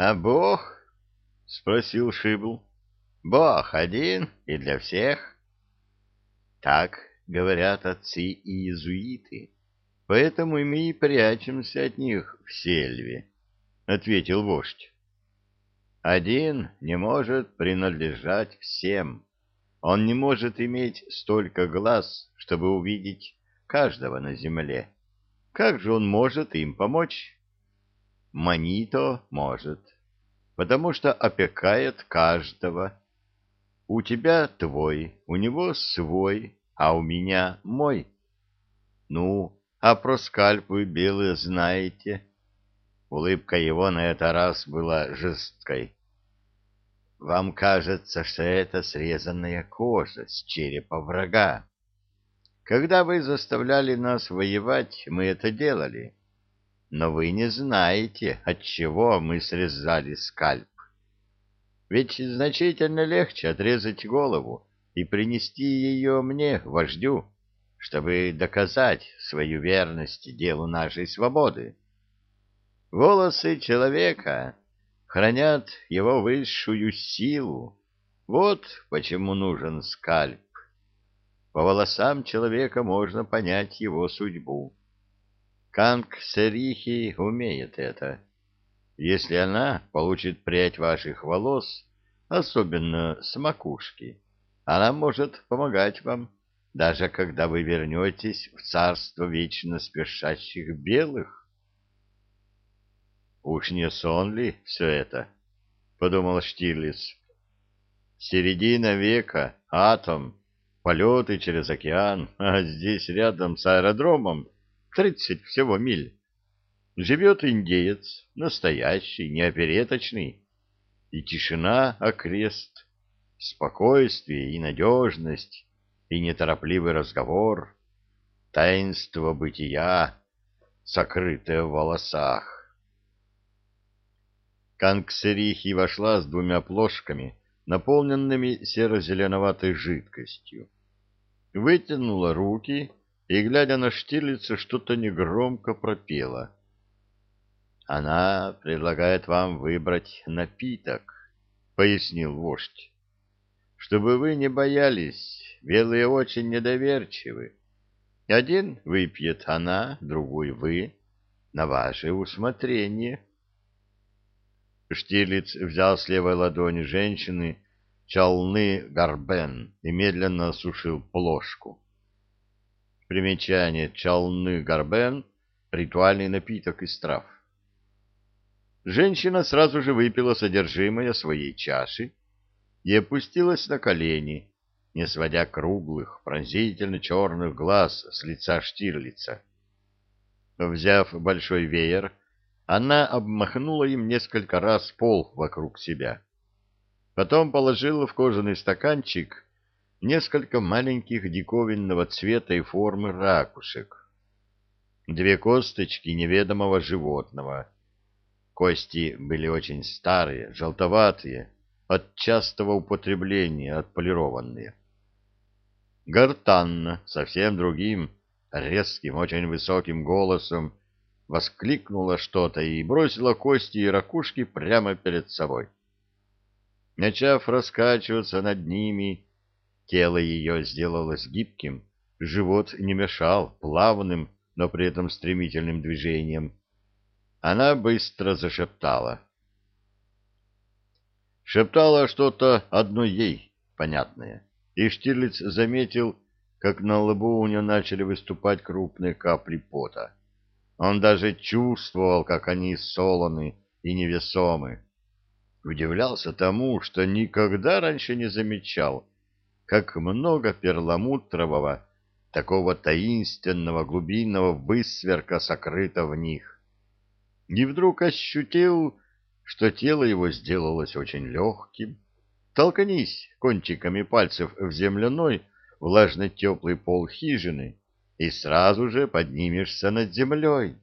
А Бог? — спросил Шибл. — Бог один и для всех. — Так говорят отцы и иезуиты, поэтому мы и прячемся от них в сельве, — ответил вождь. Один не может принадлежать всем. Он не может иметь столько глаз, чтобы увидеть каждого на земле. Как же он может им помочь? Манито может, потому что опекает каждого. У тебя твой, у него свой, а у меня мой. Ну, а про скальп вы белые знаете. Улыбка его на этот раз была жесткой. Вам кажется, что это срезанная кожа с черепа врага. Когда вы заставляли нас воевать, мы это делали но вы не знаете, от чего мы срезали скальп. Ведь значительно легче отрезать голову и принести ее мне, вождю, чтобы доказать свою верность делу нашей свободы. Волосы человека хранят его высшую силу. Вот почему нужен скальп. По волосам человека можно понять его судьбу. Канг Серихи умеет это. Если она получит прядь ваших волос, особенно с макушки, она может помогать вам, даже когда вы вернетесь в царство вечно спешащих белых. «Уж не сон ли все это?» — подумал Штирлиц. «Середина века, атом, полеты через океан, а здесь рядом с аэродромом тридцать всего миль. Живет индеец, настоящий, неопереточный. И тишина окрест, спокойствие и надежность, и неторопливый разговор, таинство бытия, сокрытое в волосах. Кангсерихи вошла с двумя плошками, наполненными серо-зеленоватой жидкостью. Вытянула руки и, глядя на Штирлица, что-то негромко пропела. «Она предлагает вам выбрать напиток», — пояснил вождь. «Чтобы вы не боялись, белые очень недоверчивы. Один выпьет она, другой вы, на ваше усмотрение». Штирлиц взял с левой ладони женщины чалны гарбен и медленно осушил плошку. Примечание чалны гарбен — ритуальный напиток из трав. Женщина сразу же выпила содержимое своей чаши и опустилась на колени, не сводя круглых, пронзительно черных глаз с лица Штирлица. Взяв большой веер, она обмахнула им несколько раз пол вокруг себя. Потом положила в кожаный стаканчик несколько маленьких диковинного цвета и формы ракушек, две косточки неведомого животного. Кости были очень старые, желтоватые, от частого употребления отполированные. Гортанна совсем другим, резким, очень высоким голосом воскликнула что-то и бросила кости и ракушки прямо перед собой. Начав раскачиваться над ними, Тело ее сделалось гибким, живот не мешал плавным, но при этом стремительным движением. Она быстро зашептала. Шептала что-то одно ей понятное, и Штирлиц заметил, как на лбу у нее начали выступать крупные капли пота. Он даже чувствовал, как они солоны и невесомы. Удивлялся тому, что никогда раньше не замечал, как много перламутрового, такого таинственного глубинного высверка сокрыто в них. И вдруг ощутил, что тело его сделалось очень легким. Толкнись кончиками пальцев в земляной, влажно-теплый пол хижины, и сразу же поднимешься над землей.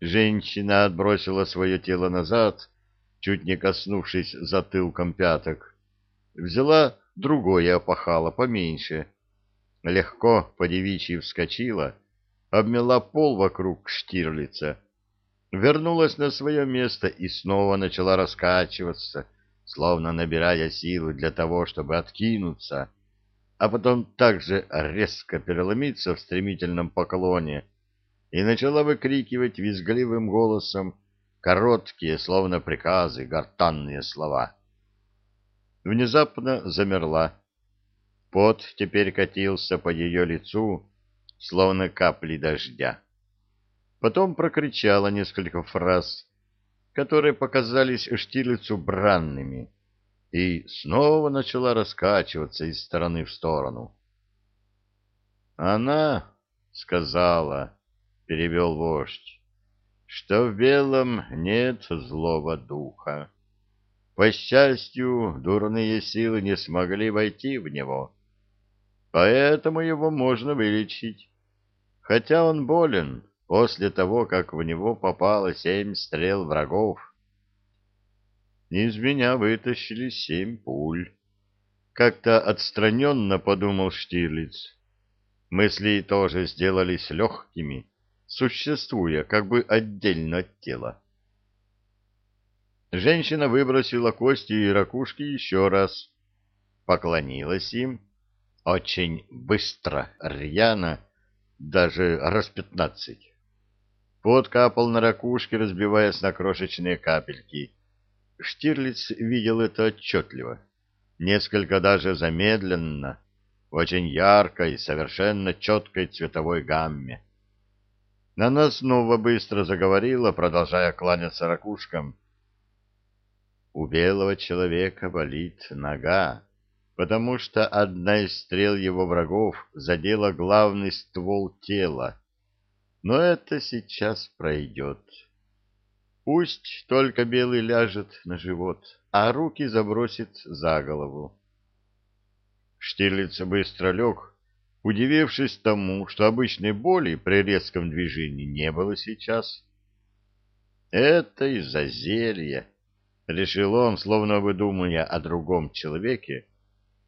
Женщина отбросила свое тело назад, чуть не коснувшись затылком пяток, взяла другое опахало поменьше. Легко по девичьи вскочила, обмела пол вокруг Штирлица вернулась на свое место и снова начала раскачиваться, словно набирая силы для того, чтобы откинуться, а потом также резко переломиться в стремительном поклоне и начала выкрикивать визгливым голосом короткие, словно приказы, гортанные слова. Внезапно замерла. Пот теперь катился по ее лицу, словно капли дождя. Потом прокричала несколько фраз, которые показались Штирлицу бранными, и снова начала раскачиваться из стороны в сторону. «Она сказала, — перевел вождь, — что в белом нет злого духа. По счастью, дурные силы не смогли войти в него, поэтому его можно вылечить, хотя он болен» после того, как в него попало семь стрел врагов. Из меня вытащили семь пуль. Как-то отстраненно подумал Штирлиц. Мысли тоже сделались легкими, существуя как бы отдельно от тела. Женщина выбросила кости и ракушки еще раз, поклонилась им, очень быстро, рьяно, даже раз пятнадцать. Пот капал на ракушки, разбиваясь на крошечные капельки. Штирлиц видел это отчетливо, несколько даже замедленно, в очень яркой, совершенно четкой цветовой гамме. Она снова быстро заговорила, продолжая кланяться ракушкам. У белого человека болит нога, потому что одна из стрел его врагов задела главный ствол тела, но это сейчас пройдет. Пусть только белый ляжет на живот, а руки забросит за голову. Штирлиц быстро лег, удивившись тому, что обычной боли при резком движении не было сейчас. «Это из-за зелья», — решил он, словно бы думая о другом человеке,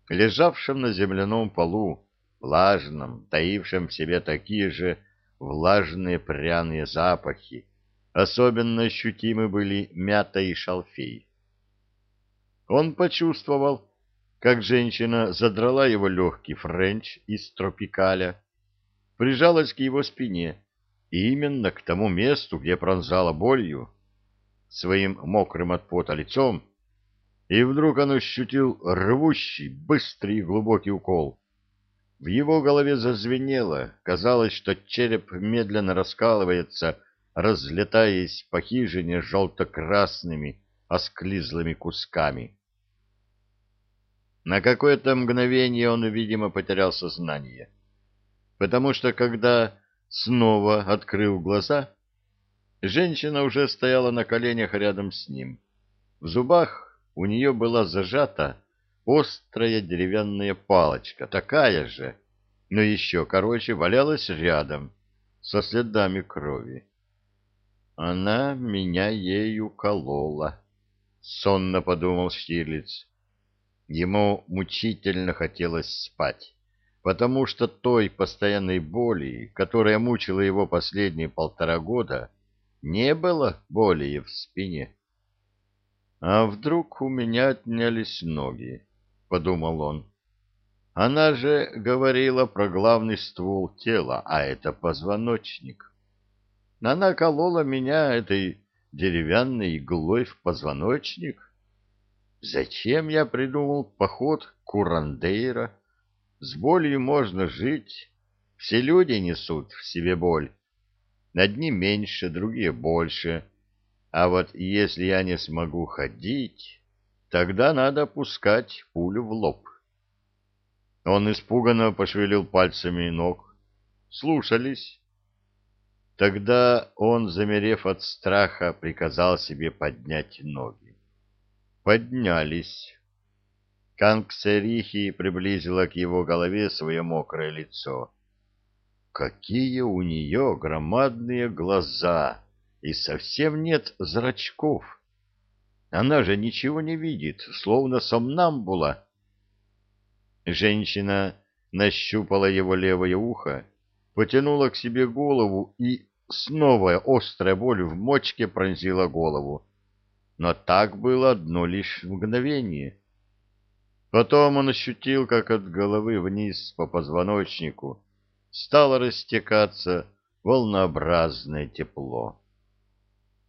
лежавшем на земляном полу, влажном, таившем в себе такие же влажные пряные запахи. Особенно ощутимы были мята и шалфей. Он почувствовал, как женщина задрала его легкий френч из тропикаля, прижалась к его спине, именно к тому месту, где пронзала болью, своим мокрым от пота лицом, и вдруг он ощутил рвущий, быстрый и глубокий укол. В его голове зазвенело, казалось, что череп медленно раскалывается, разлетаясь по хижине желто-красными, осклизлыми кусками. На какое-то мгновение он, видимо, потерял сознание, потому что, когда снова открыл глаза, женщина уже стояла на коленях рядом с ним. В зубах у нее была зажата острая деревянная палочка, такая же, но еще короче, валялась рядом, со следами крови. Она меня ею колола, — сонно подумал Штирлиц. Ему мучительно хотелось спать, потому что той постоянной боли, которая мучила его последние полтора года, не было боли в спине. А вдруг у меня отнялись ноги? — подумал он. Она же говорила про главный ствол тела, а это позвоночник. Она колола меня этой деревянной иглой в позвоночник. Зачем я придумал поход Курандейра? С болью можно жить. Все люди несут в себе боль. Одни меньше, другие больше. А вот если я не смогу ходить... Тогда надо пускать пулю в лоб. Он испуганно пошевелил пальцами ног. Слушались. Тогда он, замерев от страха, приказал себе поднять ноги. Поднялись. Кангсерихи приблизила к его голове свое мокрое лицо. Какие у нее громадные глаза! И совсем нет зрачков. Она же ничего не видит, словно сомнамбула. Женщина нащупала его левое ухо, потянула к себе голову и снова острая боль в мочке пронзила голову. Но так было одно лишь мгновение. Потом он ощутил, как от головы вниз по позвоночнику стало растекаться волнообразное тепло.